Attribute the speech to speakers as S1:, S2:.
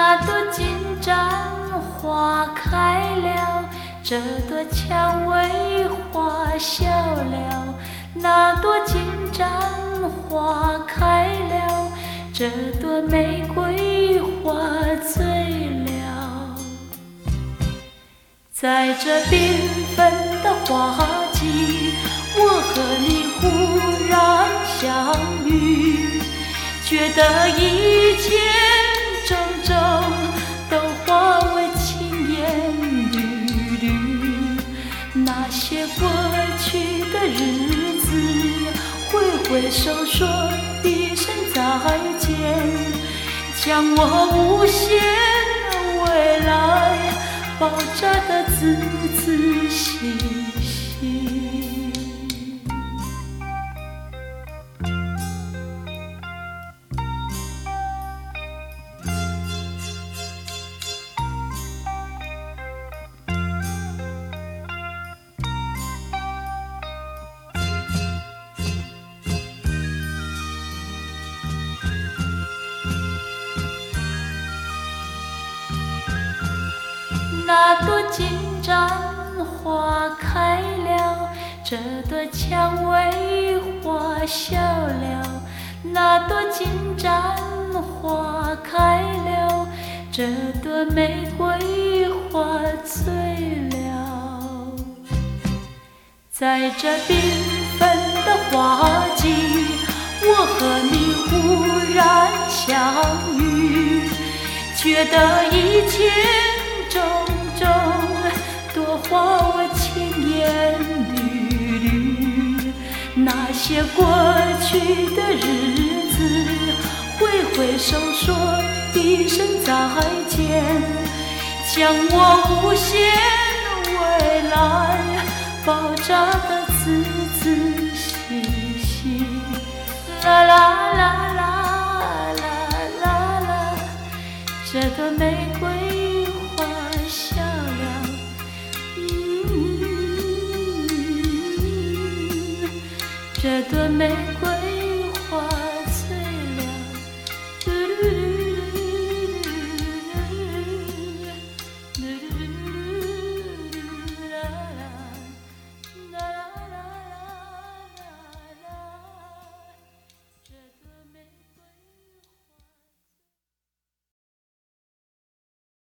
S1: 那朵金盏花开了，这朵蔷薇花笑了，那朵金盏花开了，这朵玫瑰花醉了。在这缤纷的花季，我和你忽然相遇，觉得一切种种都化为轻烟缕缕。那些过去的日子，挥挥手说一声再见，将我无限的未来包扎得仔仔细细。那朵金盏花开了，这朵蔷薇花笑了。那朵金盏花开了，这朵玫瑰花醉了。在这缤纷的花季，我和你忽然相遇，觉得一切种花我千言缕缕。那些过去的日子，挥挥手说一声再见，将我无限未来包扎的自这朵玫瑰。